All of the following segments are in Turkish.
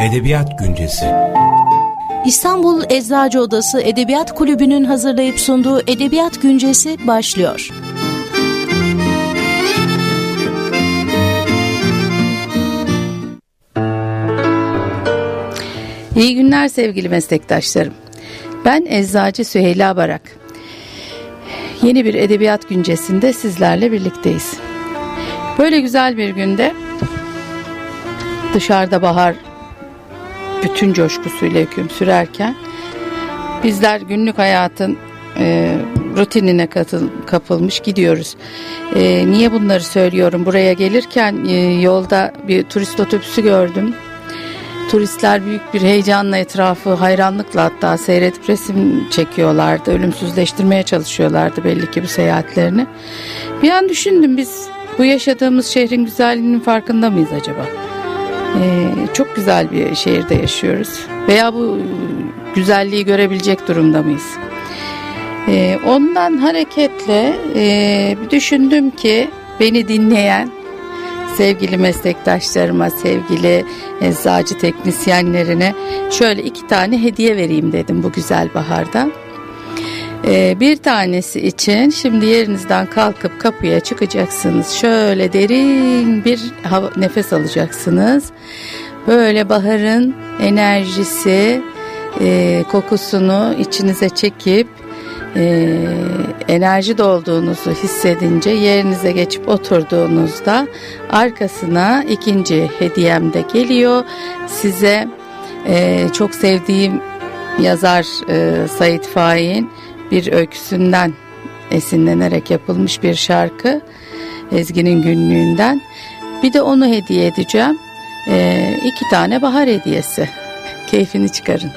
Edebiyat Güncesi İstanbul Eczacı Odası Edebiyat Kulübü'nün hazırlayıp sunduğu Edebiyat Güncesi başlıyor. İyi günler sevgili meslektaşlarım. Ben Eczacı Süheyla Barak. Yeni bir edebiyat güncesinde sizlerle birlikteyiz. Böyle güzel bir günde dışarıda bahar bütün coşkusuyla hüküm sürerken bizler günlük hayatın e, rutinine katıl, kapılmış gidiyoruz. E, niye bunları söylüyorum? Buraya gelirken e, yolda bir turist otobüsü gördüm. Turistler büyük bir heyecanla etrafı hayranlıkla hatta seyredip resim çekiyorlardı. Ölümsüzleştirmeye çalışıyorlardı belli ki bu seyahatlerini. Bir an düşündüm biz bu yaşadığımız şehrin güzelliğinin farkında mıyız acaba? Ee, çok güzel bir şehirde yaşıyoruz. Veya bu güzelliği görebilecek durumda mıyız? Ee, ondan hareketle e, düşündüm ki beni dinleyen sevgili meslektaşlarıma, sevgili eczacı teknisyenlerine şöyle iki tane hediye vereyim dedim bu güzel baharda. Ee, bir tanesi için şimdi yerinizden kalkıp kapıya çıkacaksınız. Şöyle derin bir hava, nefes alacaksınız. Böyle baharın enerjisi, e, kokusunu içinize çekip e, enerji dolduğunuzu hissedince yerinize geçip oturduğunuzda arkasına ikinci hediyem de geliyor. Size e, çok sevdiğim yazar e, Sait Faik'in bir öyküsünden esinlenerek yapılmış bir şarkı Ezgi'nin günlüğünden. Bir de onu hediye edeceğim. E, iki tane bahar hediyesi. Keyfini çıkarın.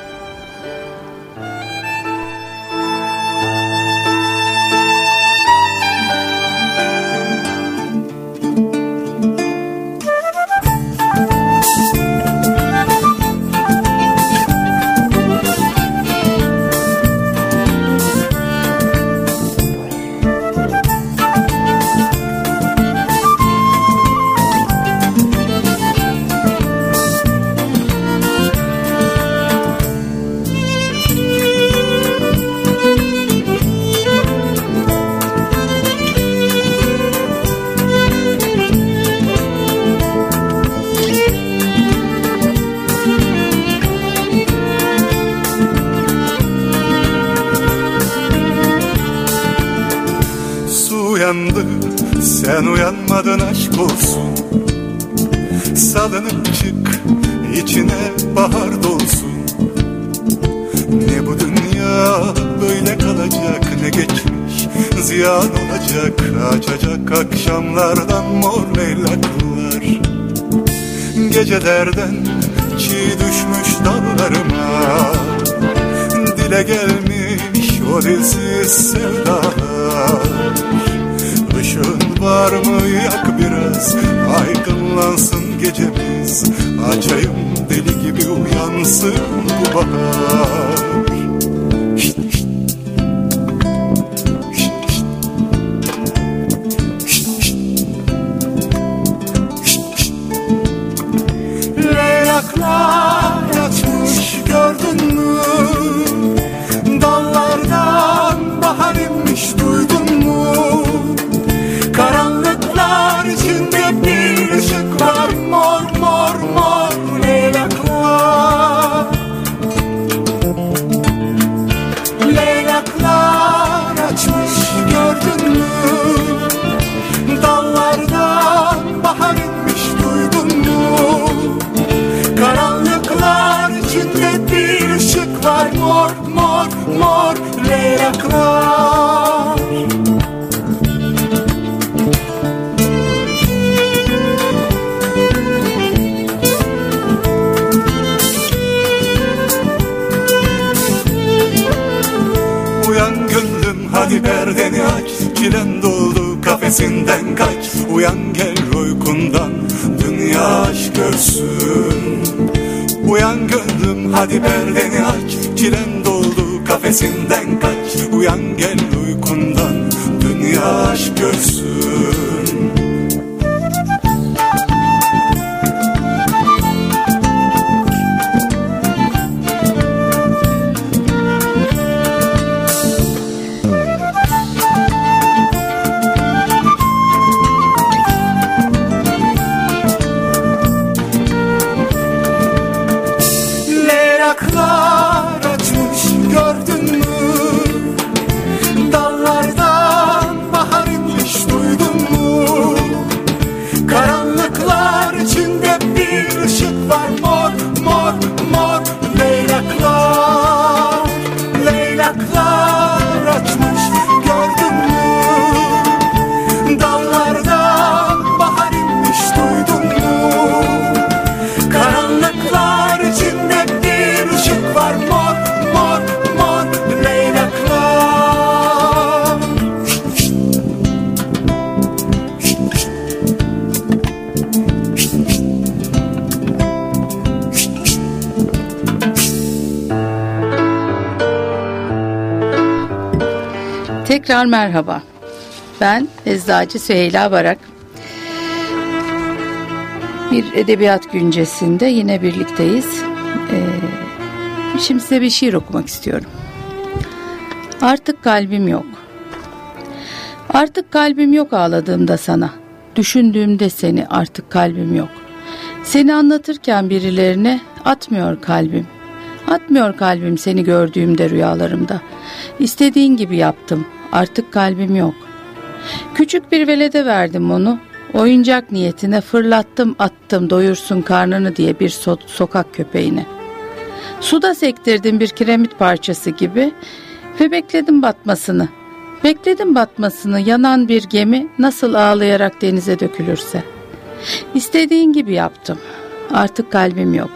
Dile gelmiş o dilsiz sevdalar. Işığın var mı? Yak biraz. Aydınlansın gecemiz. Açayım deli gibi uyansın bu bahar kafesinden kaç Uyan gel uykundan. Dünya aşk görsün. Uyan gönlüm hadi perdeni aç. Çilen doldu kafesinden kaç. Uyan gel uykundan. Dünya aşk görsün merhaba. Ben Eczacı Süheyla Barak. Bir edebiyat güncesinde yine birlikteyiz. Ee, şimdi size bir şiir okumak istiyorum. Artık kalbim yok. Artık kalbim yok ağladığımda sana. Düşündüğümde seni artık kalbim yok. Seni anlatırken birilerine atmıyor kalbim. Atmıyor kalbim seni gördüğümde rüyalarımda. İstediğin gibi yaptım. Artık kalbim yok. Küçük bir velede verdim onu. Oyuncak niyetine fırlattım attım doyursun karnını diye bir so- sokak köpeğine. Suda sektirdim bir kiremit parçası gibi ve bekledim batmasını. Bekledim batmasını yanan bir gemi nasıl ağlayarak denize dökülürse. İstediğin gibi yaptım. Artık kalbim yok.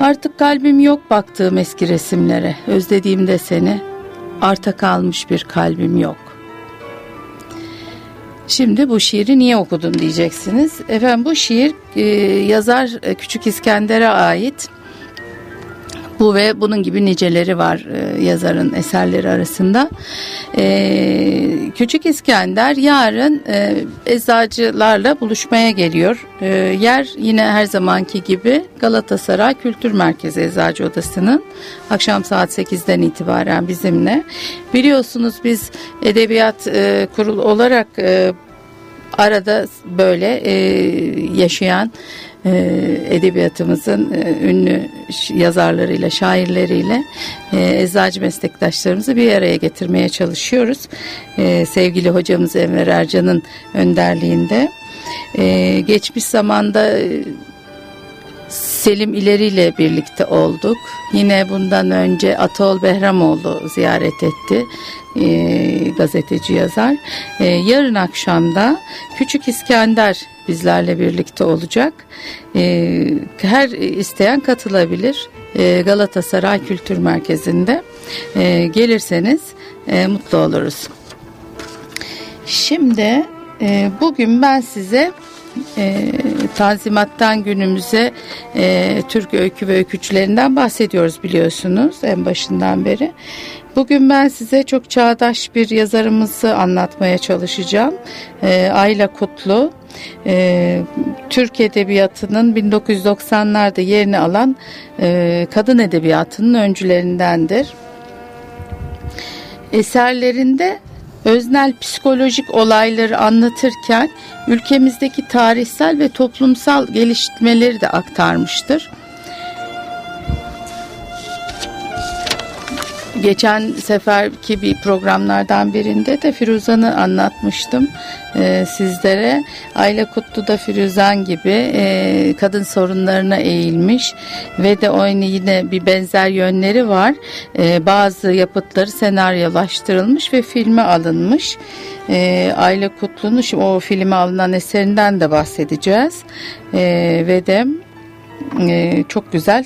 Artık kalbim yok baktığım eski resimlere. Özlediğimde seni. Arta kalmış bir kalbim yok. Şimdi bu şiiri niye okudum diyeceksiniz. Efendim bu şiir e, yazar e, Küçük İskender'e ait. Bu ve bunun gibi niceleri var e, yazarın eserleri arasında. E, Küçük İskender yarın e, eczacılarla buluşmaya geliyor. E, yer yine her zamanki gibi Galatasaray Kültür Merkezi Eczacı Odası'nın akşam saat 8'den itibaren bizimle. Biliyorsunuz biz edebiyat e, kurulu olarak e, arada böyle e, yaşayan edebiyatımızın e, ünlü yazarlarıyla, şairleriyle e, eczacı meslektaşlarımızı bir araya getirmeye çalışıyoruz. E, sevgili hocamız Enver Ercan'ın önderliğinde. E, geçmiş zamanda e, Selim İleri ile birlikte olduk. Yine bundan önce Atol Behramoğlu ziyaret etti. E, gazeteci yazar. E, yarın akşamda Küçük İskender bizlerle birlikte olacak. E, her isteyen katılabilir. E, Galatasaray Kültür Merkezi'nde e, gelirseniz e, mutlu oluruz. Şimdi e, bugün ben size e, Tanzimat'tan günümüze e, Türk öykü ve öykücülerinden bahsediyoruz biliyorsunuz en başından beri. Bugün ben size çok çağdaş bir yazarımızı anlatmaya çalışacağım. E, Ayla Kutlu. E, Türk Edebiyatı'nın 1990'larda yerini alan e, kadın edebiyatının öncülerindendir. Eserlerinde öznel psikolojik olayları anlatırken ülkemizdeki tarihsel ve toplumsal gelişmeleri de aktarmıştır. Geçen seferki bir programlardan birinde de Firuzan'ı anlatmıştım e, sizlere. Ayla Kutlu da Firuzan gibi e, kadın sorunlarına eğilmiş ve de aynı yine bir benzer yönleri var. E, bazı yapıtları senaryolaştırılmış ve filme alınmış. E, Ayla Kutlu'nun o filme alınan eserinden de bahsedeceğiz. E, ve de e, çok güzel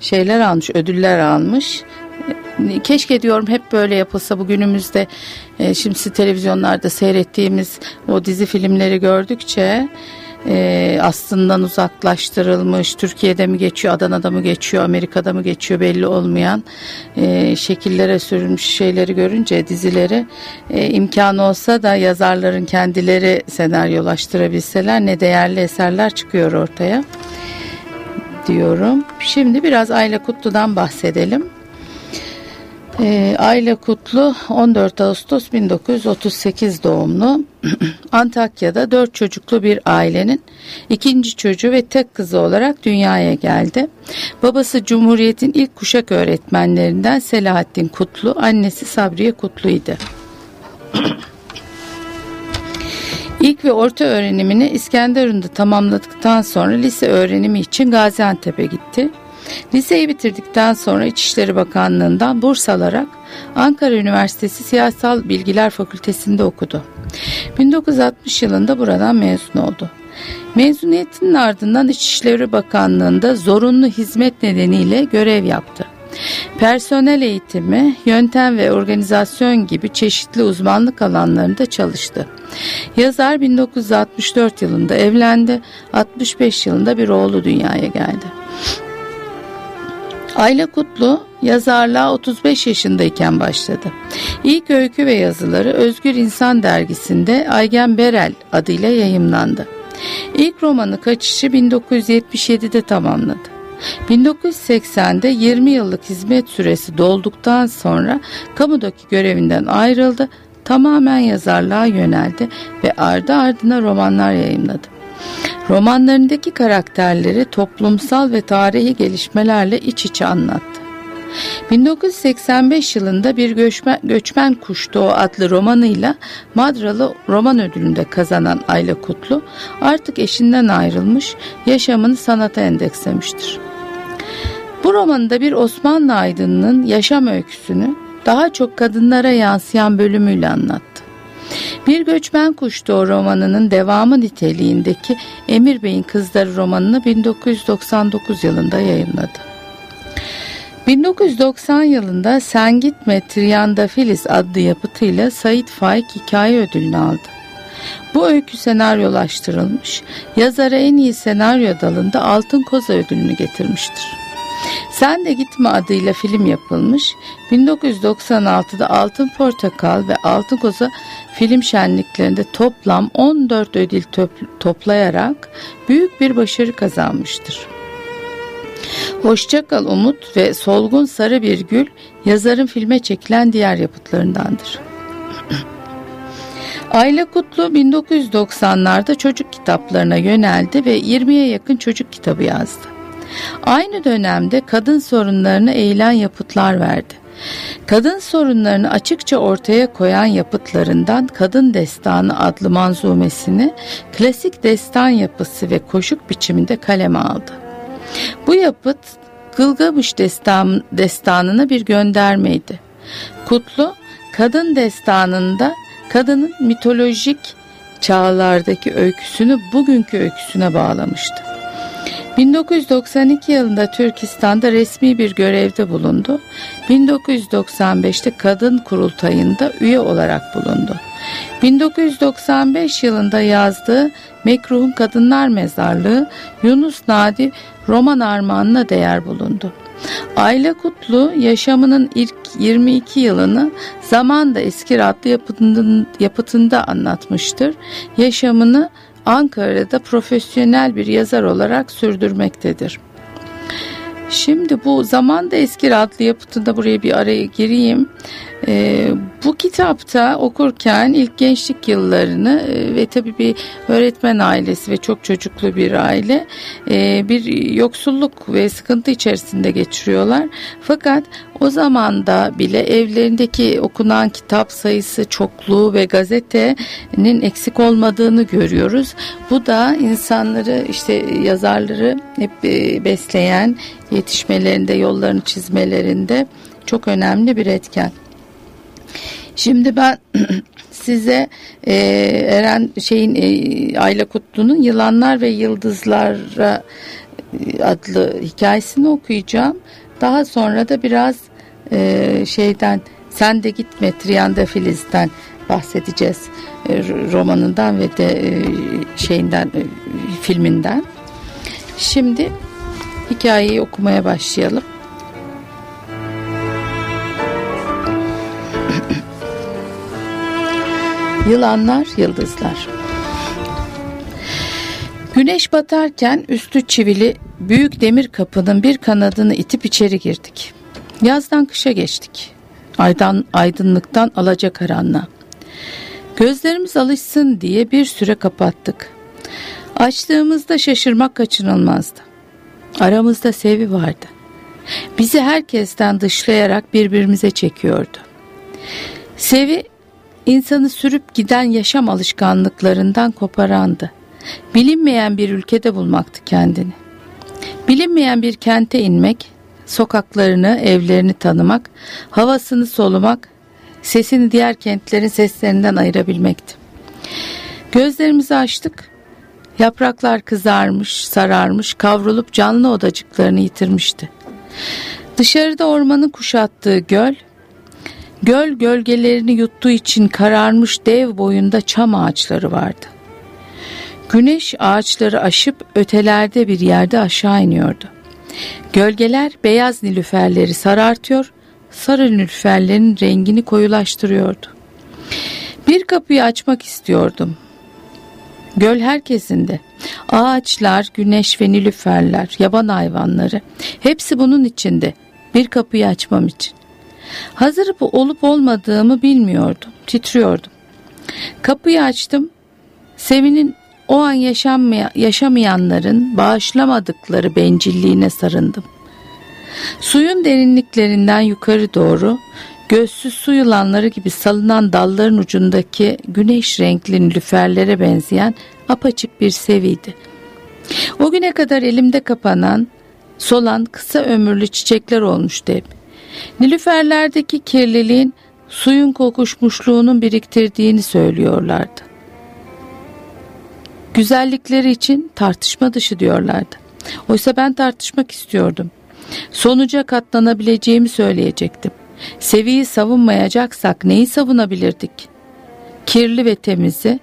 şeyler almış, ödüller almış keşke diyorum hep böyle yapılsa bugünümüzde e, şimdi televizyonlarda seyrettiğimiz o dizi filmleri gördükçe e, aslından uzaklaştırılmış Türkiye'de mi geçiyor Adana'da mı geçiyor Amerika'da mı geçiyor belli olmayan e, şekillere sürülmüş şeyleri görünce dizileri e, imkanı olsa da yazarların kendileri senaryolaştırabilseler ne değerli eserler çıkıyor ortaya diyorum. Şimdi biraz Ayla Kutlu'dan bahsedelim. E, Ayla Kutlu 14 Ağustos 1938 doğumlu Antakya'da dört çocuklu bir ailenin ikinci çocuğu ve tek kızı olarak dünyaya geldi. Babası Cumhuriyet'in ilk kuşak öğretmenlerinden Selahattin Kutlu, annesi Sabriye Kutlu'ydu. İlk ve orta öğrenimini İskenderun'da tamamladıktan sonra lise öğrenimi için Gaziantep'e gitti. Liseyi bitirdikten sonra İçişleri Bakanlığı'ndan burs alarak Ankara Üniversitesi Siyasal Bilgiler Fakültesi'nde okudu. 1960 yılında buradan mezun oldu. Mezuniyetinin ardından İçişleri Bakanlığı'nda zorunlu hizmet nedeniyle görev yaptı. Personel eğitimi, yöntem ve organizasyon gibi çeşitli uzmanlık alanlarında çalıştı. Yazar 1964 yılında evlendi, 65 yılında bir oğlu dünyaya geldi. Ayla Kutlu yazarlığa 35 yaşındayken başladı. İlk öykü ve yazıları Özgür İnsan dergisinde Aygen Berel adıyla yayımlandı. İlk romanı Kaçış'ı 1977'de tamamladı. 1980'de 20 yıllık hizmet süresi dolduktan sonra kamudaki görevinden ayrıldı, tamamen yazarlığa yöneldi ve ardı ardına romanlar yayımladı. Romanlarındaki karakterleri toplumsal ve tarihi gelişmelerle iç içe anlattı. 1985 yılında bir göçmen, göçmen Kuş Doğu adlı romanıyla Madralı Roman Ödülünde kazanan Ayla Kutlu artık eşinden ayrılmış, yaşamını sanata endekslemiştir. Bu romanda bir Osmanlı aydınının yaşam öyküsünü daha çok kadınlara yansıyan bölümüyle anlattı. Bir Göçmen Kuştu romanının devamı niteliğindeki Emir Bey'in Kızları romanını 1999 yılında yayınladı. 1990 yılında Sen Gitme Triyanda Filiz adlı yapıtıyla Sait Faik Hikaye Ödülünü aldı. Bu öykü senaryolaştırılmış, yazara en iyi senaryo dalında Altın Koza ödülünü getirmiştir. Sen de Gitme adıyla film yapılmış. 1996'da Altın Portakal ve Altın Koza film şenliklerinde toplam 14 ödül toplayarak büyük bir başarı kazanmıştır. Hoşçakal Umut ve Solgun Sarı Bir Gül yazarın filme çekilen diğer yapıtlarındandır. Ayla Kutlu 1990'larda çocuk kitaplarına yöneldi ve 20'ye yakın çocuk kitabı yazdı. Aynı dönemde kadın sorunlarına eğilen yapıtlar verdi. Kadın sorunlarını açıkça ortaya koyan yapıtlarından Kadın Destanı adlı manzumesini klasik destan yapısı ve koşuk biçiminde kaleme aldı. Bu yapıt Gılgamış destan, destanına bir göndermeydi. Kutlu, kadın destanında kadının mitolojik çağlardaki öyküsünü bugünkü öyküsüne bağlamıştı. 1992 yılında Türkistan'da resmi bir görevde bulundu. 1995'te kadın kurultayında üye olarak bulundu. 1995 yılında yazdığı Mekruh'un Kadınlar Mezarlığı Yunus Nadi roman armağanına değer bulundu. Ayla Kutlu yaşamının ilk 22 yılını Zamanda Eski adlı yapıtında anlatmıştır. Yaşamını Ankara'da profesyonel bir yazar olarak sürdürmektedir. Şimdi bu zamanda eski adlı yapıtında buraya bir araya gireyim. E, bu kitapta okurken ilk gençlik yıllarını e, ve tabii bir öğretmen ailesi ve çok çocuklu bir aile e, bir yoksulluk ve sıkıntı içerisinde geçiriyorlar. Fakat o zaman da bile evlerindeki okunan kitap sayısı çokluğu ve gazetenin eksik olmadığını görüyoruz. Bu da insanları işte yazarları hep e, besleyen yetişmelerinde yollarını çizmelerinde çok önemli bir etken. Şimdi ben size e, Eren şeyin e, Ayla Kutlu'nun Yılanlar ve Yıldızlara e, adlı hikayesini okuyacağım. Daha sonra da biraz e, şeyden Sen de gitme Triyanda Filiz'den bahsedeceğiz. E, romanından ve de e, şeyinden filminden. Şimdi hikayeyi okumaya başlayalım. Yılanlar, yıldızlar. Güneş batarken üstü çivili büyük demir kapının bir kanadını itip içeri girdik. Yazdan kışa geçtik. Aydan, aydınlıktan alacakaranlığa. Gözlerimiz alışsın diye bir süre kapattık. Açtığımızda şaşırmak kaçınılmazdı. Aramızda Sevi vardı. Bizi herkesten dışlayarak birbirimize çekiyordu. Sevi insanı sürüp giden yaşam alışkanlıklarından koparandı. Bilinmeyen bir ülkede bulmaktı kendini. Bilinmeyen bir kente inmek, sokaklarını, evlerini tanımak, havasını solumak, sesini diğer kentlerin seslerinden ayırabilmekti. Gözlerimizi açtık. Yapraklar kızarmış, sararmış, kavrulup canlı odacıklarını yitirmişti. Dışarıda ormanın kuşattığı göl, göl gölgelerini yuttuğu için kararmış dev boyunda çam ağaçları vardı. Güneş ağaçları aşıp ötelerde bir yerde aşağı iniyordu. Gölgeler beyaz nilüferleri sarartıyor, sarı nilüferlerin rengini koyulaştırıyordu. Bir kapıyı açmak istiyordum. Göl herkesinde. Ağaçlar, güneş ve nilüferler, yaban hayvanları hepsi bunun içinde. Bir kapıyı açmam için. Hazır olup olmadığımı bilmiyordum. Titriyordum. Kapıyı açtım. Sevin'in o an yaşanmaya, yaşamayanların bağışlamadıkları bencilliğine sarındım. Suyun derinliklerinden yukarı doğru gözsüz su yılanları gibi salınan dalların ucundaki güneş renkli nilüferlere benzeyen apaçık bir seviydi. O güne kadar elimde kapanan, solan kısa ömürlü çiçekler olmuştu hep. Nilüferlerdeki kirliliğin suyun kokuşmuşluğunun biriktirdiğini söylüyorlardı. Güzellikleri için tartışma dışı diyorlardı. Oysa ben tartışmak istiyordum. Sonuca katlanabileceğimi söyleyecektim. Seviyi savunmayacaksak neyi savunabilirdik? Kirli ve temizi,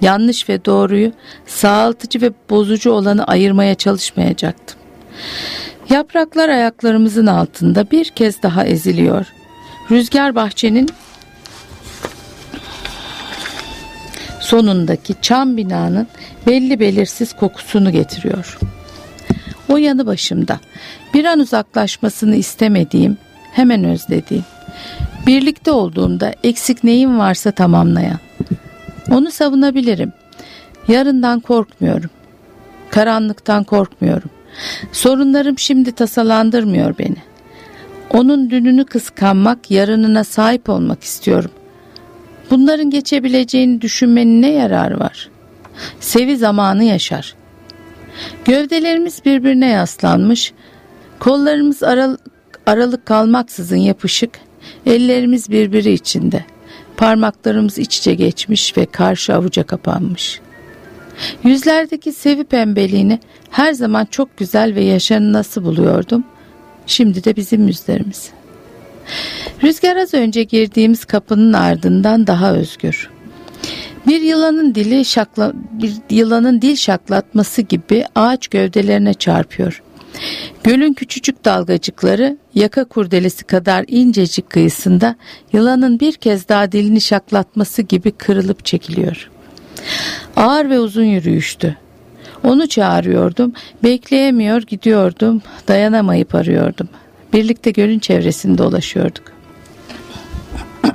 yanlış ve doğruyu, sağaltıcı ve bozucu olanı ayırmaya çalışmayacaktım. Yapraklar ayaklarımızın altında bir kez daha eziliyor. Rüzgar bahçenin sonundaki çam binanın belli belirsiz kokusunu getiriyor. O yanı başımda bir an uzaklaşmasını istemediğim, hemen özlediğim, birlikte olduğumda eksik neyim varsa tamamlayan. Onu savunabilirim. Yarından korkmuyorum. Karanlıktan korkmuyorum. Sorunlarım şimdi tasalandırmıyor beni. Onun dününü kıskanmak, yarınına sahip olmak istiyorum. Bunların geçebileceğini düşünmenin ne yararı var? Sevi zamanı yaşar. Gövdelerimiz birbirine yaslanmış, kollarımız aralık, aralık kalmaksızın yapışık, ellerimiz birbiri içinde. Parmaklarımız iç içe geçmiş ve karşı avuca kapanmış. Yüzlerdeki sevi pembeliğini her zaman çok güzel ve yaşanılası buluyordum. Şimdi de bizim yüzlerimiz. Rüzgar az önce girdiğimiz kapının ardından daha özgür. Bir yılanın dili şakla, bir yılanın dil şaklatması gibi ağaç gövdelerine çarpıyor. Gölün küçücük dalgacıkları yaka kurdelesi kadar incecik kıyısında yılanın bir kez daha dilini şaklatması gibi kırılıp çekiliyor. Ağır ve uzun yürüyüştü. Onu çağırıyordum, bekleyemiyor gidiyordum, dayanamayıp arıyordum. Birlikte gölün çevresinde dolaşıyorduk.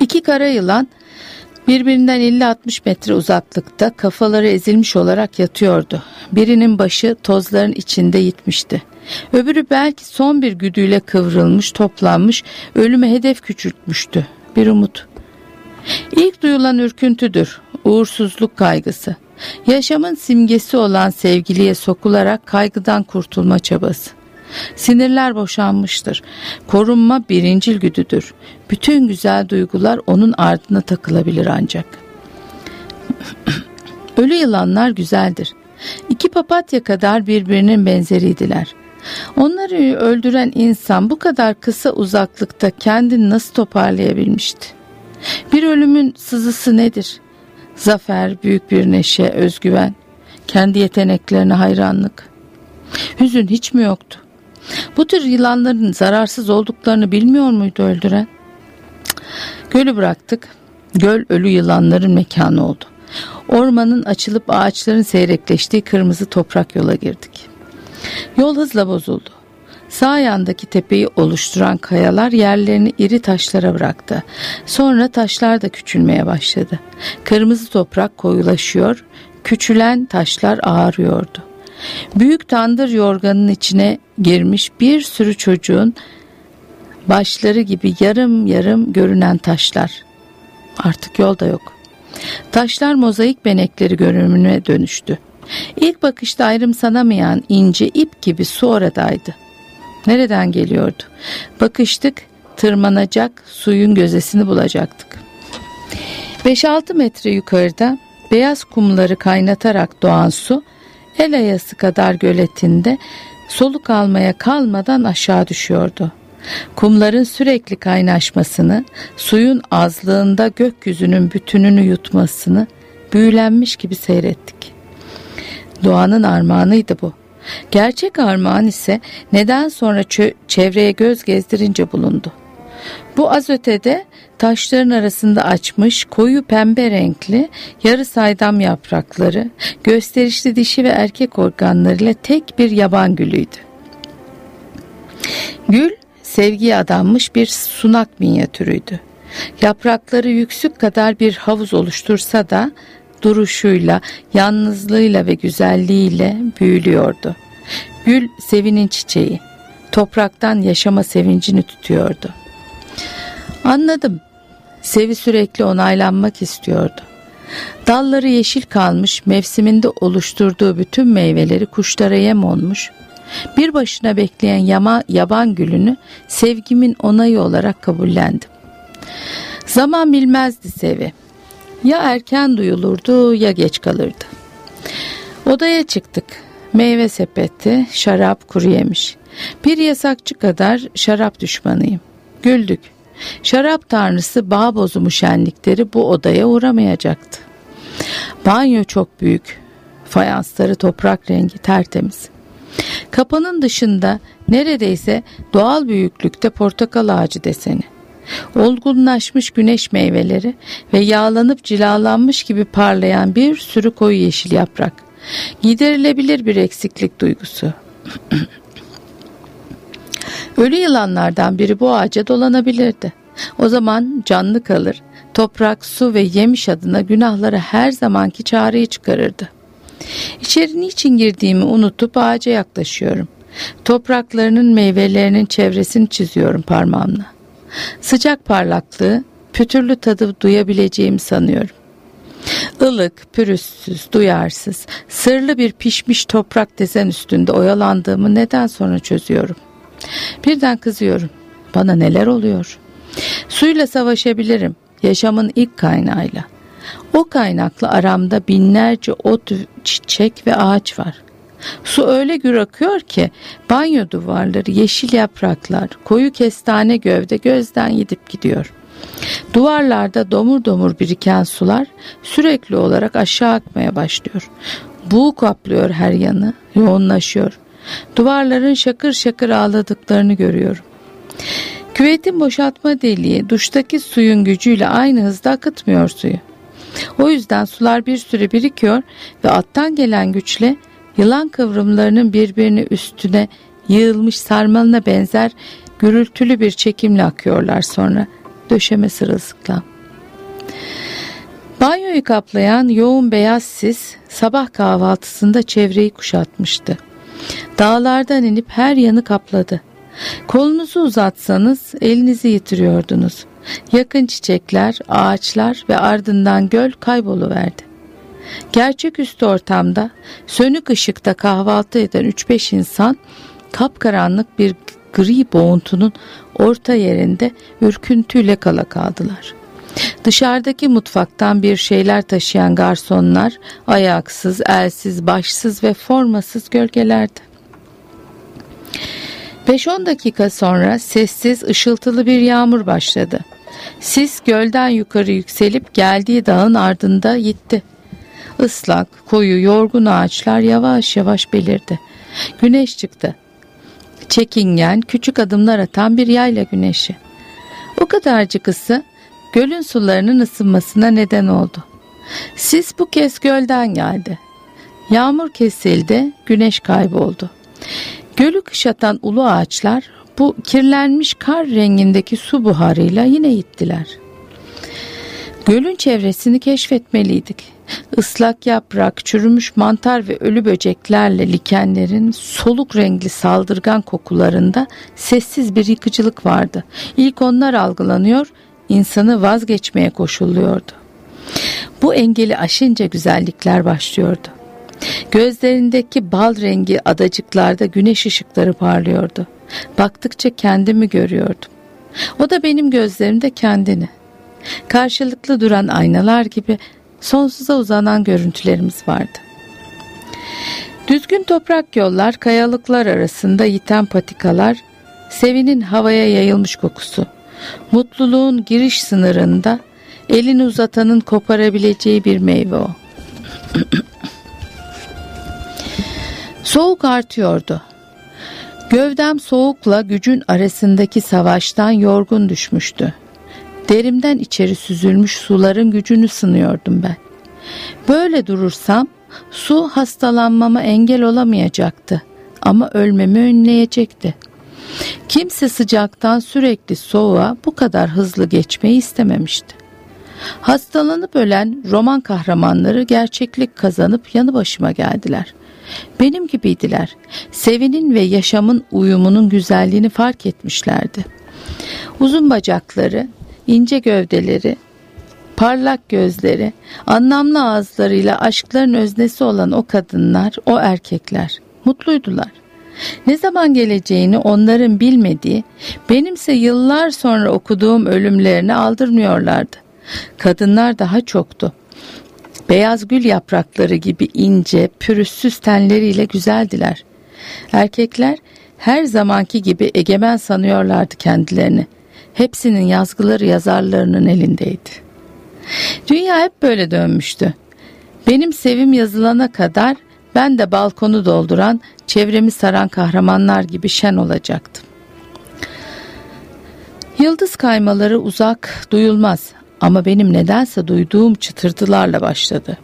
İki kara yılan birbirinden 50-60 metre uzaklıkta kafaları ezilmiş olarak yatıyordu. Birinin başı tozların içinde yitmişti. Öbürü belki son bir güdüyle kıvrılmış, toplanmış, ölüme hedef küçültmüştü. Bir umut. İlk duyulan ürküntüdür, uğursuzluk kaygısı. Yaşamın simgesi olan sevgiliye sokularak kaygıdan kurtulma çabası. Sinirler boşanmıştır. Korunma birincil güdüdür. Bütün güzel duygular onun ardına takılabilir ancak. Ölü yılanlar güzeldir. İki papatya kadar birbirinin benzeriydiler. Onları öldüren insan bu kadar kısa uzaklıkta kendini nasıl toparlayabilmişti? Bir ölümün sızısı nedir? Zafer, büyük bir neşe, özgüven, kendi yeteneklerine hayranlık. Hüzün hiç mi yoktu? Bu tür yılanların zararsız olduklarını bilmiyor muydu öldüren? Gölü bıraktık. Göl ölü yılanların mekanı oldu. Ormanın açılıp ağaçların seyrekleştiği kırmızı toprak yola girdik. Yol hızla bozuldu. Sağ yandaki tepeyi oluşturan kayalar yerlerini iri taşlara bıraktı. Sonra taşlar da küçülmeye başladı. Kırmızı toprak koyulaşıyor, küçülen taşlar ağrıyordu. Büyük tandır yorganın içine girmiş bir sürü çocuğun başları gibi yarım yarım görünen taşlar. Artık yol da yok. Taşlar mozaik benekleri görünümüne dönüştü. İlk bakışta ayrım sanamayan ince ip gibi su oradaydı. Nereden geliyordu? Bakıştık, tırmanacak, suyun gözesini bulacaktık. 5-6 metre yukarıda beyaz kumları kaynatarak doğan su el ayası kadar göletinde soluk almaya kalmadan aşağı düşüyordu. Kumların sürekli kaynaşmasını, suyun azlığında gökyüzünün bütününü yutmasını büyülenmiş gibi seyrettik. Doğanın armağanıydı bu. Gerçek armağan ise neden sonra çevreye göz gezdirince bulundu. Bu az ötede taşların arasında açmış koyu pembe renkli yarı saydam yaprakları, gösterişli dişi ve erkek organlarıyla tek bir yaban gülüydü. Gül sevgiye adanmış bir sunak minyatürüydü. Yaprakları yüksük kadar bir havuz oluştursa da duruşuyla, yalnızlığıyla ve güzelliğiyle büyülüyordu. Gül sevinin çiçeği, topraktan yaşama sevincini tutuyordu. Anladım. Sevi sürekli onaylanmak istiyordu. Dalları yeşil kalmış, mevsiminde oluşturduğu bütün meyveleri kuşlara yem olmuş, bir başına bekleyen yama, yaban gülünü sevgimin onayı olarak kabullendim. Zaman bilmezdi Sevi. Ya erken duyulurdu ya geç kalırdı. Odaya çıktık. Meyve sepeti, şarap, kuru yemiş. Bir yasakçı kadar şarap düşmanıyım. Güldük. Şarap tanrısı bağ bozumu şenlikleri bu odaya uğramayacaktı. Banyo çok büyük. Fayansları toprak rengi tertemiz. Kapının dışında neredeyse doğal büyüklükte portakal ağacı deseni. Olgunlaşmış güneş meyveleri ve yağlanıp cilalanmış gibi parlayan bir sürü koyu yeşil yaprak. Giderilebilir bir eksiklik duygusu. Ölü yılanlardan biri bu ağaca dolanabilirdi. O zaman canlı kalır, toprak, su ve yemiş adına günahlara her zamanki çağrıyı çıkarırdı. İçeri niçin girdiğimi unutup ağaca yaklaşıyorum. Topraklarının meyvelerinin çevresini çiziyorum parmağımla. Sıcak parlaklığı, pütürlü tadı duyabileceğimi sanıyorum. Ilık, pürüzsüz, duyarsız, sırlı bir pişmiş toprak desen üstünde oyalandığımı neden sonra çözüyorum. Birden kızıyorum. Bana neler oluyor? Suyla savaşabilirim. Yaşamın ilk kaynağıyla. O kaynakla aramda binlerce ot, çiçek ve ağaç var. Su öyle gür akıyor ki banyo duvarları, yeşil yapraklar, koyu kestane gövde gözden gidip gidiyor. Duvarlarda domur domur biriken sular sürekli olarak aşağı akmaya başlıyor. Buğu kaplıyor her yanı, yoğunlaşıyor. Duvarların şakır şakır ağladıklarını görüyorum. Küvetin boşaltma deliği duştaki suyun gücüyle aynı hızda akıtmıyor suyu. O yüzden sular bir süre birikiyor ve alttan gelen güçle yılan kıvrımlarının birbirine üstüne yığılmış sarmalına benzer gürültülü bir çekimle akıyorlar sonra döşeme sırılsıklam. Banyoyu kaplayan yoğun beyaz sis sabah kahvaltısında çevreyi kuşatmıştı. Dağlardan inip her yanı kapladı. Kolunuzu uzatsanız elinizi yitiriyordunuz. Yakın çiçekler, ağaçlar ve ardından göl kayboluverdi. Gerçeküstü ortamda sönük ışıkta kahvaltı eden 3-5 insan kapkaranlık bir gri boğuntunun orta yerinde ürküntüyle kala kaldılar. Dışarıdaki mutfaktan bir şeyler taşıyan garsonlar ayaksız, elsiz, başsız ve formasız gölgelerdi. 5-10 dakika sonra sessiz, ışıltılı bir yağmur başladı. Sis gölden yukarı yükselip geldiği dağın ardında gitti. Islak, koyu, yorgun ağaçlar yavaş yavaş belirdi. Güneş çıktı. Çekingen, küçük adımlar atan bir yayla güneşi. O kadarcık ısı gölün sularının ısınmasına neden oldu. Sis bu kez gölden geldi. Yağmur kesildi, güneş kayboldu. Gölü kışatan ulu ağaçlar bu kirlenmiş kar rengindeki su buharıyla yine gittiler. Gölün çevresini keşfetmeliydik. Islak yaprak, çürümüş mantar ve ölü böceklerle likenlerin soluk renkli saldırgan kokularında sessiz bir yıkıcılık vardı. İlk onlar algılanıyor, insanı vazgeçmeye koşulluyordu. Bu engeli aşınca güzellikler başlıyordu. Gözlerindeki bal rengi adacıklarda güneş ışıkları parlıyordu. Baktıkça kendimi görüyordum. O da benim gözlerimde kendini. Karşılıklı duran aynalar gibi sonsuza uzanan görüntülerimiz vardı. Düzgün toprak yollar, kayalıklar arasında yiten patikalar, sevinin havaya yayılmış kokusu, mutluluğun giriş sınırında elini uzatanın koparabileceği bir meyve o. Soğuk artıyordu. Gövdem soğukla gücün arasındaki savaştan yorgun düşmüştü. Derimden içeri süzülmüş suların gücünü sınıyordum ben. Böyle durursam su hastalanmama engel olamayacaktı ama ölmemi önleyecekti. Kimse sıcaktan sürekli soğuğa bu kadar hızlı geçmeyi istememişti. Hastalanıp ölen roman kahramanları gerçeklik kazanıp yanı başıma geldiler. Benim gibiydiler. Sevinin ve yaşamın uyumunun güzelliğini fark etmişlerdi. Uzun bacakları, ince gövdeleri, parlak gözleri, anlamlı ağızlarıyla aşkların öznesi olan o kadınlar, o erkekler mutluydular. Ne zaman geleceğini onların bilmediği, benimse yıllar sonra okuduğum ölümlerini aldırmıyorlardı. Kadınlar daha çoktu. Beyaz gül yaprakları gibi ince, pürüzsüz tenleriyle güzeldiler. Erkekler her zamanki gibi egemen sanıyorlardı kendilerini. Hepsinin yazgıları yazarlarının elindeydi. Dünya hep böyle dönmüştü. Benim sevim yazılana kadar ben de balkonu dolduran, çevremi saran kahramanlar gibi şen olacaktım. Yıldız kaymaları uzak, duyulmaz ama benim nedense duyduğum çıtırtılarla başladı.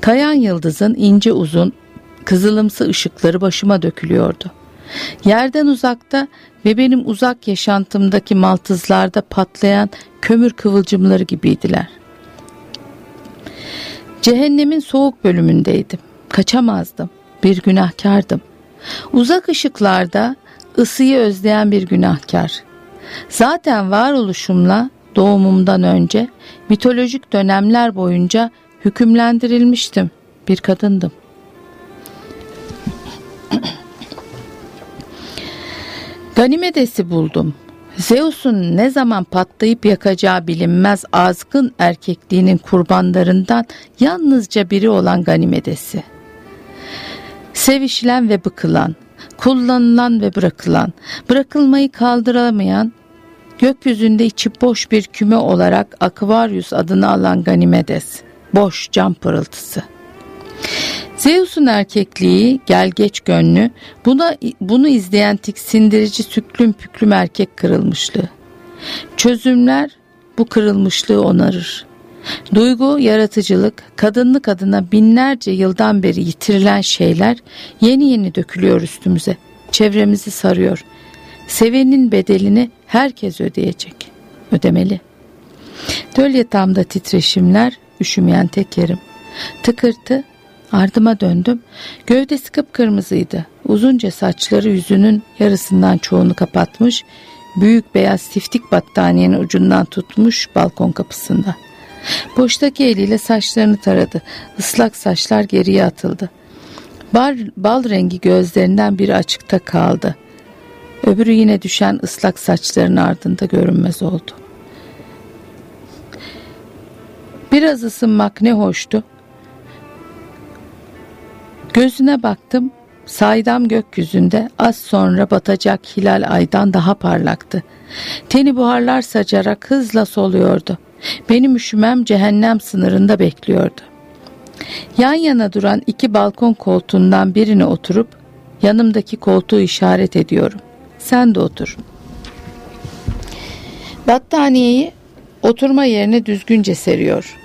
Kayan yıldızın ince uzun, kızılımsı ışıkları başıma dökülüyordu. Yerden uzakta ve benim uzak yaşantımdaki maltızlarda patlayan kömür kıvılcımları gibiydiler. Cehennemin soğuk bölümündeydim. Kaçamazdım. Bir günahkardım. Uzak ışıklarda ısıyı özleyen bir günahkar. Zaten varoluşumla doğumumdan önce mitolojik dönemler boyunca hükümlendirilmiştim. Bir kadındım. Ganimedes'i buldum. Zeus'un ne zaman patlayıp yakacağı bilinmez azgın erkekliğinin kurbanlarından yalnızca biri olan Ganimedes'i. Sevişilen ve bıkılan, kullanılan ve bırakılan, bırakılmayı kaldıramayan, gökyüzünde içi boş bir küme olarak Aquarius adını alan Ganimedes, boş cam pırıltısı. Zeus'un erkekliği, gel geç gönlü, buna, bunu izleyen tiksindirici süklüm püklüm erkek kırılmışlığı. Çözümler bu kırılmışlığı onarır. Duygu, yaratıcılık, kadınlık adına binlerce yıldan beri yitirilen şeyler yeni yeni dökülüyor üstümüze. Çevremizi sarıyor. Sevenin bedelini herkes ödeyecek. Ödemeli. Döl yatağımda titreşimler, üşümeyen tek yerim. Tıkırtı, ardıma döndüm. Gövdesi kıpkırmızıydı. Uzunca saçları yüzünün yarısından çoğunu kapatmış, büyük beyaz tiftik battaniyenin ucundan tutmuş balkon kapısında. Boştaki eliyle saçlarını taradı. Islak saçlar geriye atıldı. Bar, bal rengi gözlerinden biri açıkta kaldı. Öbürü yine düşen ıslak saçların ardında görünmez oldu. Biraz ısınmak ne hoştu. Gözüne baktım. Saydam gökyüzünde az sonra batacak hilal aydan daha parlaktı. Teni buharlar saçarak hızla soluyordu. Benim üşümem cehennem sınırında bekliyordu. Yan yana duran iki balkon koltuğundan birine oturup yanımdaki koltuğu işaret ediyorum. Sen de otur. Battaniyeyi oturma yerine düzgünce seriyor.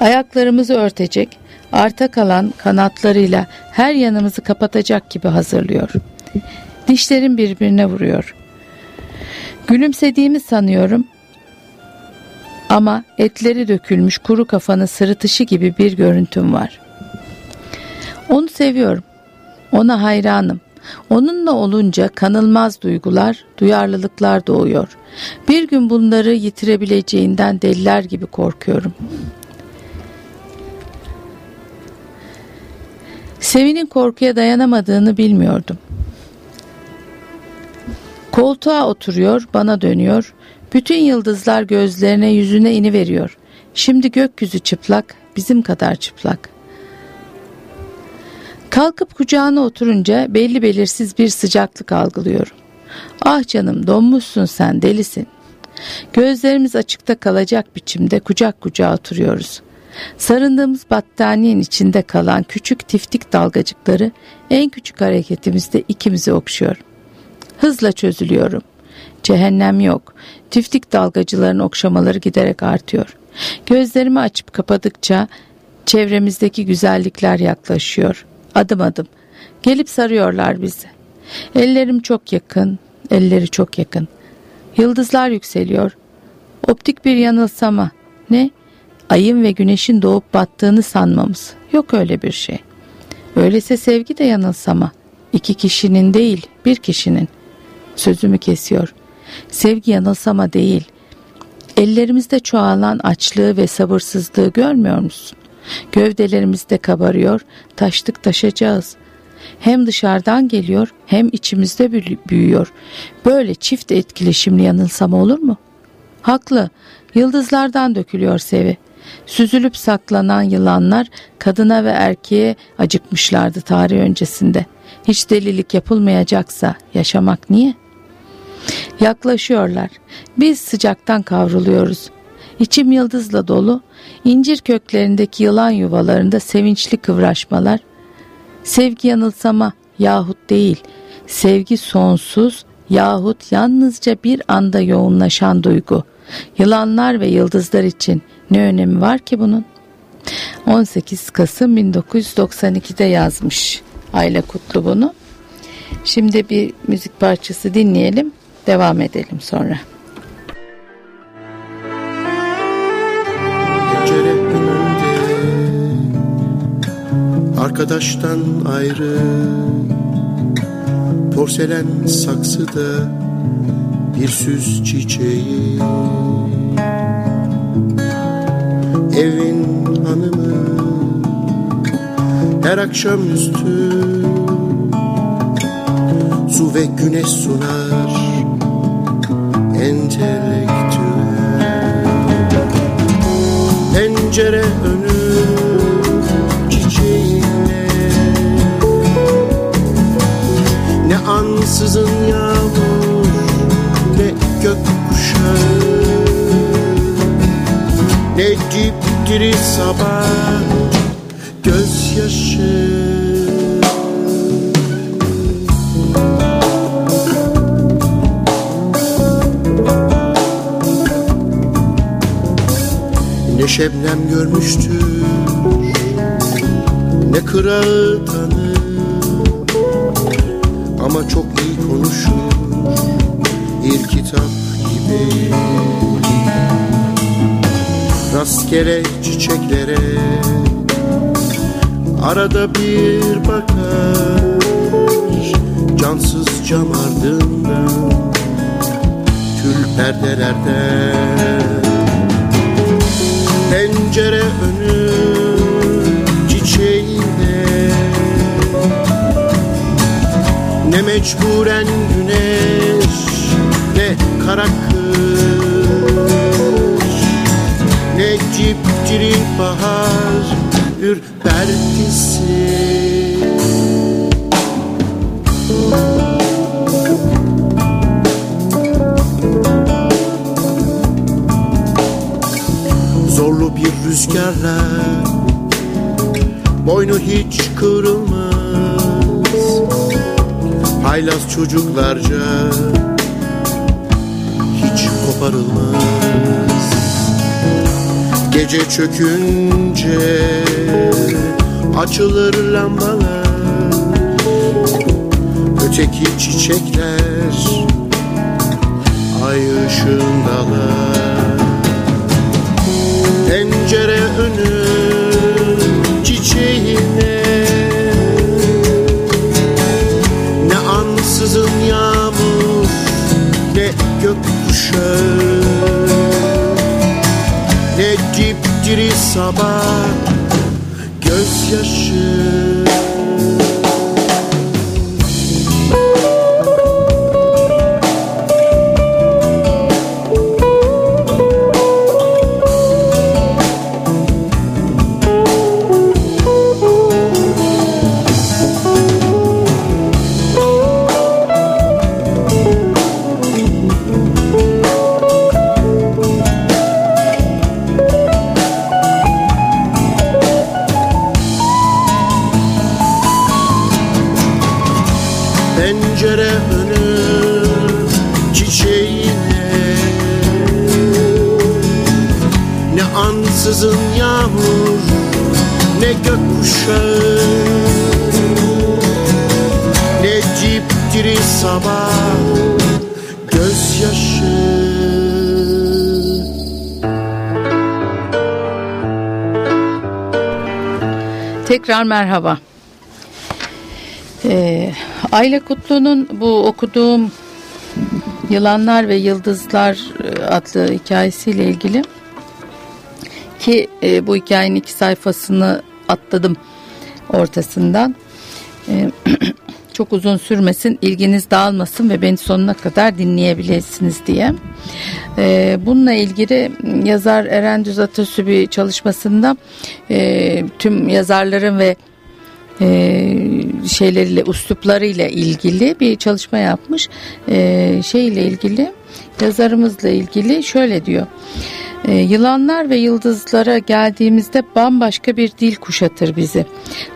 Ayaklarımızı örtecek, arta kalan kanatlarıyla her yanımızı kapatacak gibi hazırlıyor. Dişlerim birbirine vuruyor. Gülümsediğimi sanıyorum ama etleri dökülmüş kuru kafanın sırıtışı gibi bir görüntüm var. Onu seviyorum. Ona hayranım. Onunla olunca kanılmaz duygular, duyarlılıklar doğuyor. Bir gün bunları yitirebileceğinden deliler gibi korkuyorum. Sevin'in korkuya dayanamadığını bilmiyordum. Koltuğa oturuyor, bana dönüyor. Bütün yıldızlar gözlerine yüzüne ini veriyor. Şimdi gökyüzü çıplak, bizim kadar çıplak. Kalkıp kucağına oturunca belli belirsiz bir sıcaklık algılıyorum. Ah canım donmuşsun sen delisin. Gözlerimiz açıkta kalacak biçimde kucak kucağa oturuyoruz. Sarındığımız battaniyenin içinde kalan küçük tiftik dalgacıkları en küçük hareketimizde ikimizi okşuyor. Hızla çözülüyorum. Cehennem yok. Tiftik dalgacıların okşamaları giderek artıyor. Gözlerimi açıp kapadıkça çevremizdeki güzellikler yaklaşıyor. Adım adım. Gelip sarıyorlar bizi. Ellerim çok yakın, elleri çok yakın. Yıldızlar yükseliyor. Optik bir yanılsama. Ne? Ayın ve güneşin doğup battığını sanmamız. Yok öyle bir şey. Öyleyse sevgi de yanılsama. İki kişinin değil, bir kişinin. Sözümü kesiyor. Sevgi yanılsama değil. Ellerimizde çoğalan açlığı ve sabırsızlığı görmüyor musun? Gövdelerimizde kabarıyor, taştık taşacağız. Hem dışarıdan geliyor hem içimizde büyüyor. Böyle çift etkileşimli yanılsama olur mu? Haklı. Yıldızlardan dökülüyor sevi. Süzülüp saklanan yılanlar kadına ve erkeğe acıkmışlardı tarih öncesinde. Hiç delilik yapılmayacaksa yaşamak niye? Yaklaşıyorlar. Biz sıcaktan kavruluyoruz. İçim yıldızla dolu. İncir köklerindeki yılan yuvalarında sevinçli kıvraşmalar. Sevgi yanılsama yahut değil. Sevgi sonsuz yahut yalnızca bir anda yoğunlaşan duygu. Yılanlar ve yıldızlar için ne önemi var ki bunun? 18 Kasım 1992'de yazmış Ayla Kutlu bunu. Şimdi bir müzik parçası dinleyelim. Devam edelim sonra. Arkadaştan ayrı Porselen saksıda Bir süs çiçeği. Evin hanımı Her akşamüstü Su ve güneş sunar entelektüel. Pencere önü çiçeğine. Ne ansızın yağmur gökkuşağı Ne dipdiri sabah gözyaşı. Ne şebnem görmüştür Ne kırağı tanır. Ama çok iyi konuşur Bir kitap gibi. Rastgele çiçeklere Arada bir bakar. Cansız cam ardından Tül perdelerden pencere önü çiçeğine Ne mecburen güneş ne kara kış Ne cipciri bahar ürpertisi Zorlu bir rüzgarla Boynu hiç kırılmaz. Haylaz çocuklarca Hiç koparılmaz Gece çökünce Açılır lambalar. Öteki çiçekler Tekrar merhaba. Ee, Ayla Kutlu'nun bu okuduğum Yılanlar ve Yıldızlar e, adlı hikayesiyle ilgili ki e, bu hikayenin iki sayfasını atladım ortasından. E, çok uzun sürmesin, ilginiz dağılmasın ve beni sonuna kadar dinleyebilirsiniz diye. E, bununla ilgili yazar Eren Düz Atasü bir çalışmasında e, tüm yazarların ve e, şeyleriyle, usluplarıyla ilgili bir çalışma yapmış. E, şeyle ilgili, yazarımızla ilgili şöyle diyor. E, yılanlar ve yıldızlara geldiğimizde bambaşka bir dil kuşatır bizi.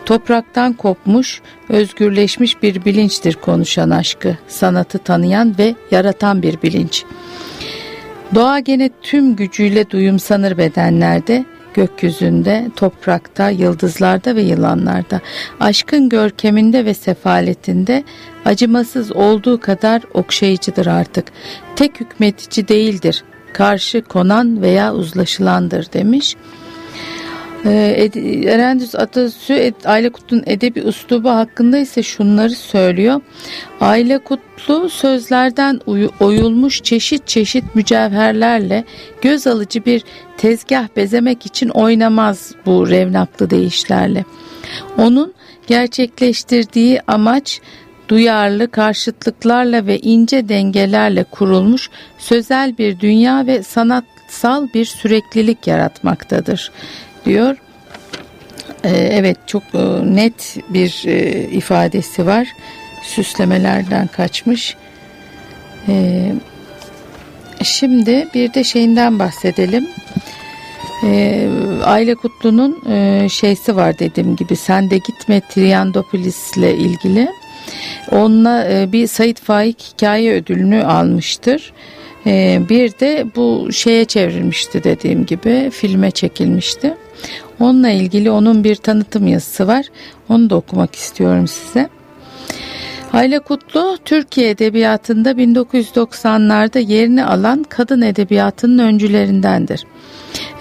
Topraktan kopmuş, özgürleşmiş bir bilinçtir konuşan aşkı, sanatı tanıyan ve yaratan bir bilinç. Doğa gene tüm gücüyle duyumsanır bedenlerde, gökyüzünde, toprakta, yıldızlarda ve yılanlarda, aşkın görkeminde ve sefaletinde acımasız olduğu kadar okşayıcıdır artık. Tek hükmetici değildir, karşı konan veya uzlaşılandır demiş. Ee, Erendüz Atasü Aile Kutlu'nun edebi üslubu hakkında ise şunları söylüyor. Aile Kutlu sözlerden oyulmuş çeşit çeşit mücevherlerle göz alıcı bir tezgah bezemek için oynamaz bu revnaklı deyişlerle. Onun gerçekleştirdiği amaç duyarlı karşıtlıklarla ve ince dengelerle kurulmuş sözel bir dünya ve sanatsal bir süreklilik yaratmaktadır diyor. Ee, evet çok e, net bir e, ifadesi var. Süslemelerden kaçmış. Ee, şimdi bir de şeyinden bahsedelim. Ee, Aile Kutlu'nun e, şeysi var dediğim gibi Sen de gitme Triandopolis ile ilgili. Onunla e, bir Said Faik hikaye ödülünü almıştır. E, bir de bu şeye çevrilmişti dediğim gibi filme çekilmişti. Onunla ilgili onun bir tanıtım yazısı var. Onu da okumak istiyorum size. Hayla Kutlu Türkiye edebiyatında 1990'larda yerini alan kadın edebiyatının öncülerindendir.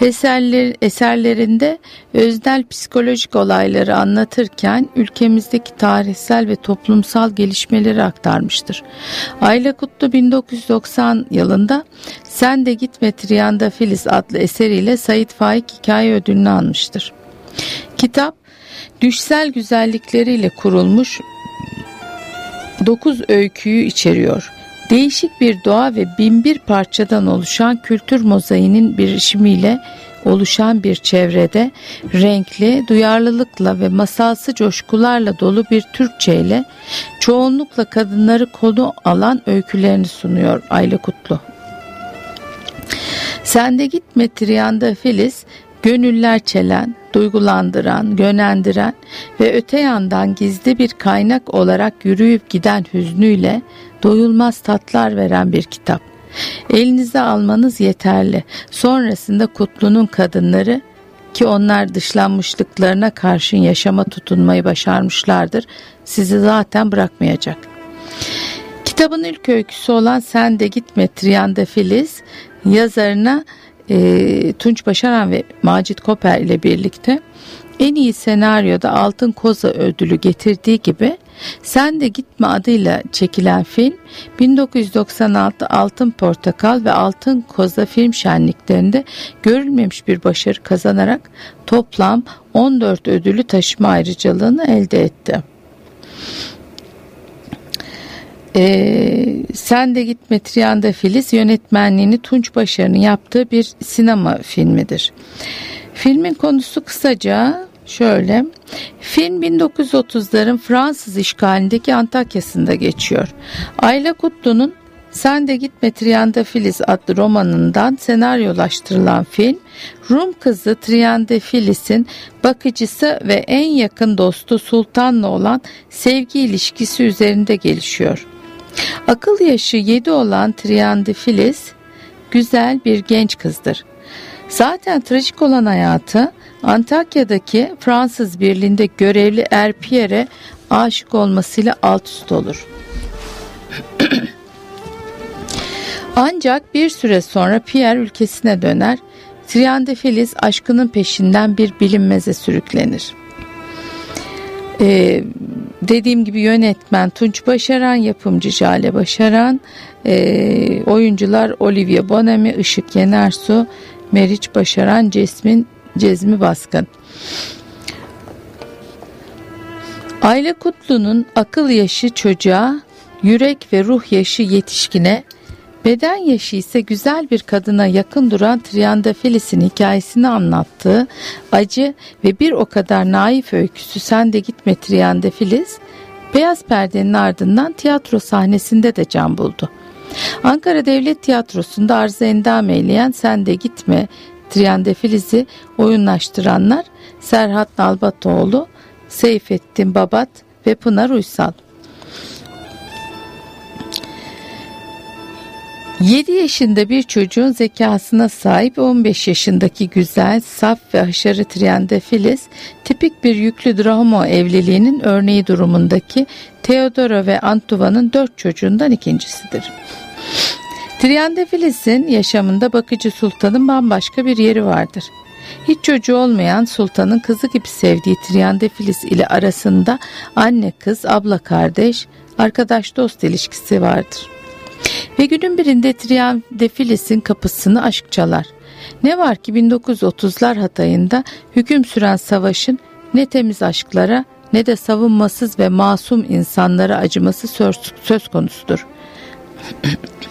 Eserler, eserlerinde öznel psikolojik olayları anlatırken ülkemizdeki tarihsel ve toplumsal gelişmeleri aktarmıştır. Ayla Kutlu 1990 yılında Sen de Gitme Triyanda Filiz adlı eseriyle Said Faik Hikaye Ödülünü almıştır. Kitap düşsel güzellikleriyle kurulmuş 9 öyküyü içeriyor. Değişik bir doğa ve binbir parçadan oluşan kültür mozaiğinin birişimiyle oluşan bir çevrede renkli, duyarlılıkla ve masalsı coşkularla dolu bir Türkçe ile çoğunlukla kadınları konu alan öykülerini sunuyor Ayla Kutlu. Sende gitme Triyanda Filiz, gönüller çelen, duygulandıran, gönendiren ve öte yandan gizli bir kaynak olarak yürüyüp giden hüznüyle doyulmaz tatlar veren bir kitap. Elinize almanız yeterli. Sonrasında Kutlu'nun kadınları ki onlar dışlanmışlıklarına karşın yaşama tutunmayı başarmışlardır. Sizi zaten bırakmayacak. Kitabın ilk öyküsü olan Sen de Gitme Triyanda Filiz yazarına e, Tunç Başaran ve Macit Koper ile birlikte en iyi senaryoda Altın Koza ödülü getirdiği gibi Sen de Gitme adıyla çekilen film 1996 Altın Portakal ve Altın Koza film şenliklerinde görülmemiş bir başarı kazanarak toplam 14 ödülü taşıma ayrıcalığını elde etti. Ee, Sen de Gitme Triyanda Filiz yönetmenliğini Tunç Başarı'nın yaptığı bir sinema filmidir. Filmin konusu kısaca şöyle. Film 1930'ların Fransız işgalindeki Antakya'sında geçiyor. Ayla Kutlu'nun Sen de Gitme Triandafiliz adlı romanından senaryolaştırılan film Rum kızı Triandafilis'in bakıcısı ve en yakın dostu Sultan'la olan sevgi ilişkisi üzerinde gelişiyor. Akıl yaşı 7 olan Triandafilis güzel bir genç kızdır. Zaten trajik olan hayatı Antakya'daki Fransız birliğinde görevli Erpier'e aşık olmasıyla alt üst olur. Ancak bir süre sonra Pierre ülkesine döner, Triandafiliz aşkının peşinden bir bilinmeze sürüklenir. Ee, dediğim gibi yönetmen Tunç Başaran, yapımcı Jale Başaran, e, oyuncular Olivia Bonami, Işık Yenersu, Meriç Başaran, Cesmin Cezmi Baskın. Aile Kutlu'nun akıl yaşı çocuğa, yürek ve ruh yaşı yetişkine, beden yaşı ise güzel bir kadına yakın duran Triandafelis'in hikayesini anlattığı acı ve bir o kadar naif öyküsü Sen de gitme Triandafelis, Beyaz perdenin ardından tiyatro sahnesinde de can buldu. Ankara Devlet Tiyatrosu'nda arıza endam eyleyen Sen de gitme Triandafiliz'i oyunlaştıranlar Serhat Nalbatoğlu, Seyfettin Babat ve Pınar Uysal. 7 yaşında bir çocuğun zekasına sahip 15 yaşındaki güzel, saf ve haşarı Triande Filiz, tipik bir yüklü drama evliliğinin örneği durumundaki Theodora ve Antuva'nın dört çocuğundan ikincisidir. Triande Filiz'in yaşamında bakıcı sultanın bambaşka bir yeri vardır. Hiç çocuğu olmayan sultanın kızı gibi sevdiği Triande Filiz ile arasında anne kız, abla kardeş, arkadaş dost ilişkisi vardır. Ve günün birinde Triade Filis'in kapısını aşk çalar. Ne var ki 1930'lar Hatay'ında hüküm süren savaşın ne temiz aşklara ne de savunmasız ve masum insanlara acıması söz konusudur.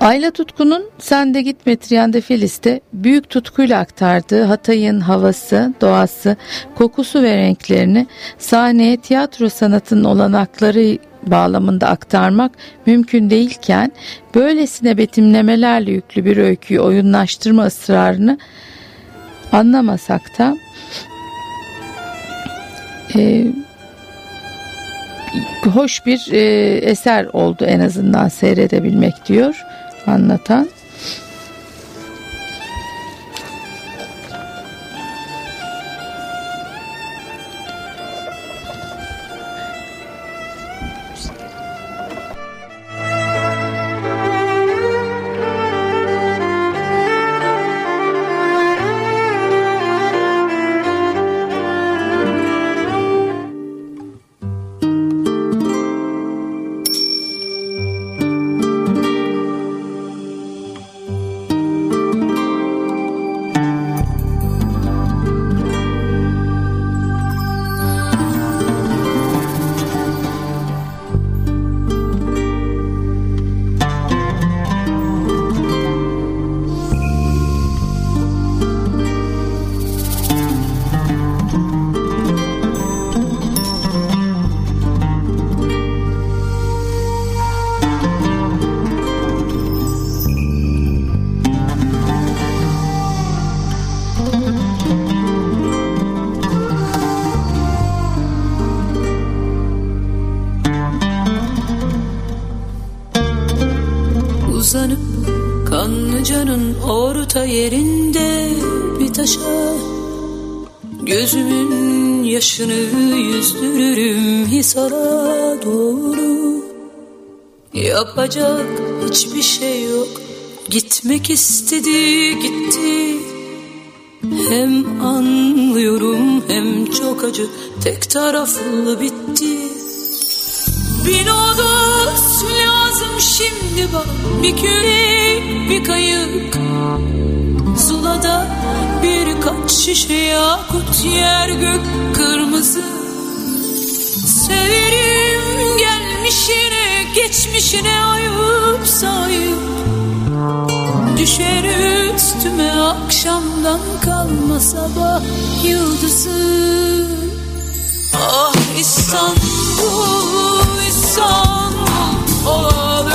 Ayla Tutku'nun Sen de Gitme Triyande Filiz'de büyük tutkuyla aktardığı Hatay'ın havası, doğası, kokusu ve renklerini sahneye tiyatro sanatının olanakları bağlamında aktarmak mümkün değilken böylesine betimlemelerle yüklü bir öyküyü oyunlaştırma ısrarını anlamasak da e, hoş bir e, eser oldu en azından seyredebilmek diyor anlatan. Yapacak hiçbir şey yok. Gitmek istedi gitti. Hem anlıyorum hem çok acı. Tek taraflı bitti. Bin odus lazım şimdi bak Bir kürek bir kayık. Zulada birkaç şişe yakut Yer gök kırmızı. Severim gelmişine geçmişine ayıp sayıp Düşer üstüme akşamdan kalma sabah yıldızı. Ah İstanbul İstanbul oh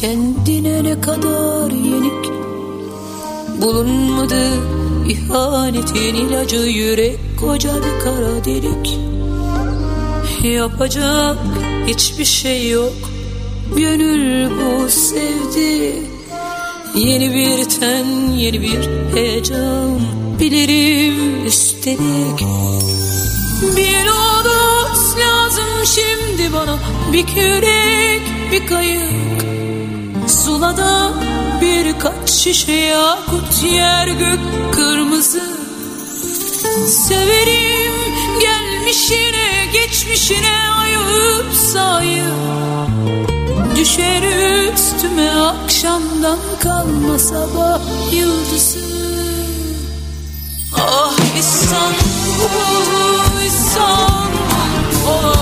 kendine ne kadar yenik. Bulunmadı ihanetin ilacı yürek koca bir kara delik. Yapacak hiçbir şey yok Gönül bu sevdi. Yeni bir ten yeni bir heyecan Bilirim üstelik Bir odus lazım şimdi bana Bir kürek bir kayık Sulada birkaç şişe yakut yer gök kırmızı. Severim gelmişine geçmişine ayıp sayıp. Düşer üstüme akşamdan kalma sabah yıldızı. Ah İstanbul, İstanbul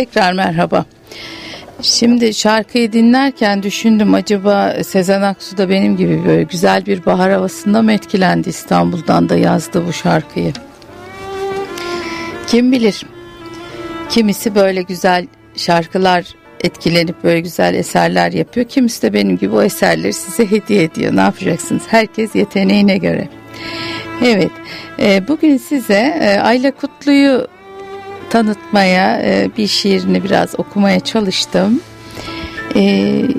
Tekrar merhaba. Şimdi şarkıyı dinlerken düşündüm acaba Sezen Aksu da benim gibi böyle güzel bir bahar havasında mı etkilendi İstanbul'dan da yazdı bu şarkıyı. Kim bilir. Kimisi böyle güzel şarkılar etkilenip böyle güzel eserler yapıyor. Kimisi de benim gibi o eserleri size hediye ediyor. Ne yapacaksınız? Herkes yeteneğine göre. Evet, e, bugün size e, Ayla Kutlu'yu tanıtmaya, e, bir şiirini biraz okumaya çalıştım. E,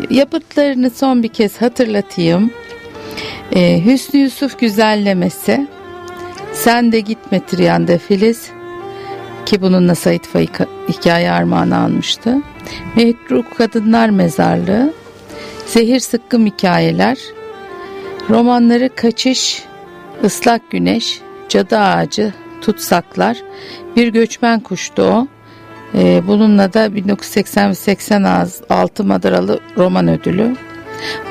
yapıtlarını son bir kez hatırlatayım. E, Hüsnü Yusuf güzellemesi, Sen de gitme Triyan'da Filiz, ki bununla Sait Faik hikaye armağanı almıştı. Mehru Kadınlar Mezarlığı, Zehir Sıkkım Hikayeler, romanları Kaçış, Islak Güneş, Cadı Ağacı, Tutsaklar, Bir Göçmen Kuştu o. Ee, bununla da 1980 ve 86 Madaralı Roman Ödülü.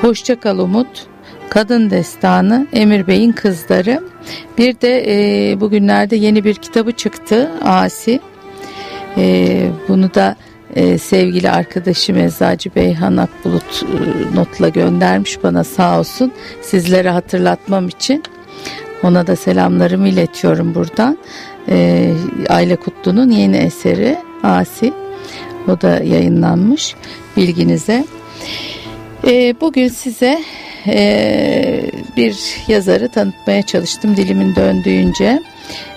Hoşça Kal Umut, Kadın Destanı, Emir Bey'in Kızları. Bir de e, bugünlerde yeni bir kitabı çıktı Asi. E, bunu da e, sevgili arkadaşım Eczacı Beyhan Akbulut e, notla göndermiş bana sağ olsun sizlere hatırlatmam için. Ona da selamlarımı iletiyorum buradan. E, Ayla Kutlu'nun yeni eseri Asi. O da yayınlanmış bilginize. E, bugün size e, bir yazarı tanıtmaya çalıştım dilimin döndüğünce.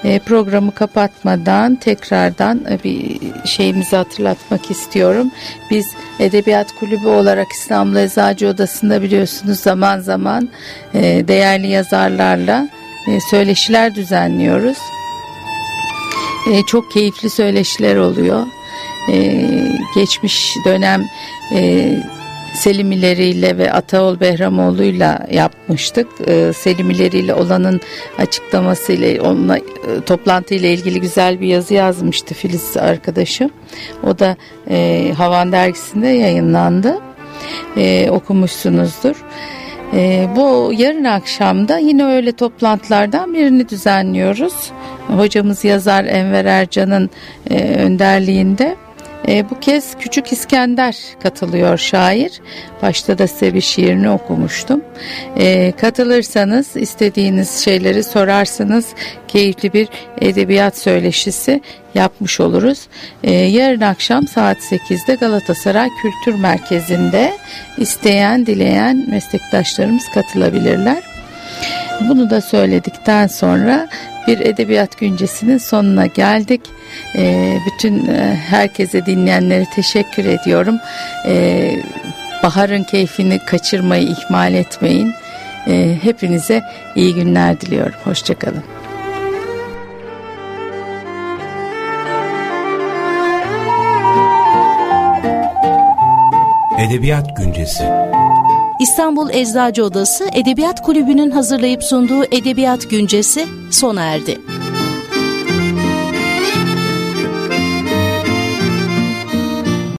E, programı kapatmadan tekrardan e, bir şeyimizi hatırlatmak istiyorum. Biz Edebiyat Kulübü olarak İstanbul Eczacı Odası'nda biliyorsunuz zaman zaman e, değerli yazarlarla e, söyleşiler düzenliyoruz. E, çok keyifli söyleşiler oluyor. E, geçmiş dönem e, Selimileriyle ve Ataol Behramoğlu'yla yapmıştık. Ee, Selimileriyle olanın açıklamasıyla onunla e, toplantıyla ilgili güzel bir yazı yazmıştı Filiz arkadaşım. O da e, Havan dergisinde yayınlandı. E, okumuşsunuzdur. E, bu yarın akşamda yine öyle toplantılardan birini düzenliyoruz. Hocamız yazar Enver Ercan'ın e, önderliğinde. E, bu kez Küçük İskender katılıyor şair. Başta da size bir şiirini okumuştum. E, katılırsanız istediğiniz şeyleri sorarsınız. Keyifli bir edebiyat söyleşisi yapmış oluruz. E, yarın akşam saat 8'de Galatasaray Kültür Merkezi'nde isteyen dileyen meslektaşlarımız katılabilirler. Bunu da söyledikten sonra bir edebiyat güncesinin sonuna geldik. E, bütün e, herkese dinleyenlere teşekkür ediyorum. E, baharın keyfini kaçırmayı ihmal etmeyin. E, hepinize iyi günler diliyorum. Hoşçakalın. Edebiyat Güncesi İstanbul Eczacı Odası Edebiyat Kulübü'nün hazırlayıp sunduğu Edebiyat Güncesi sona erdi.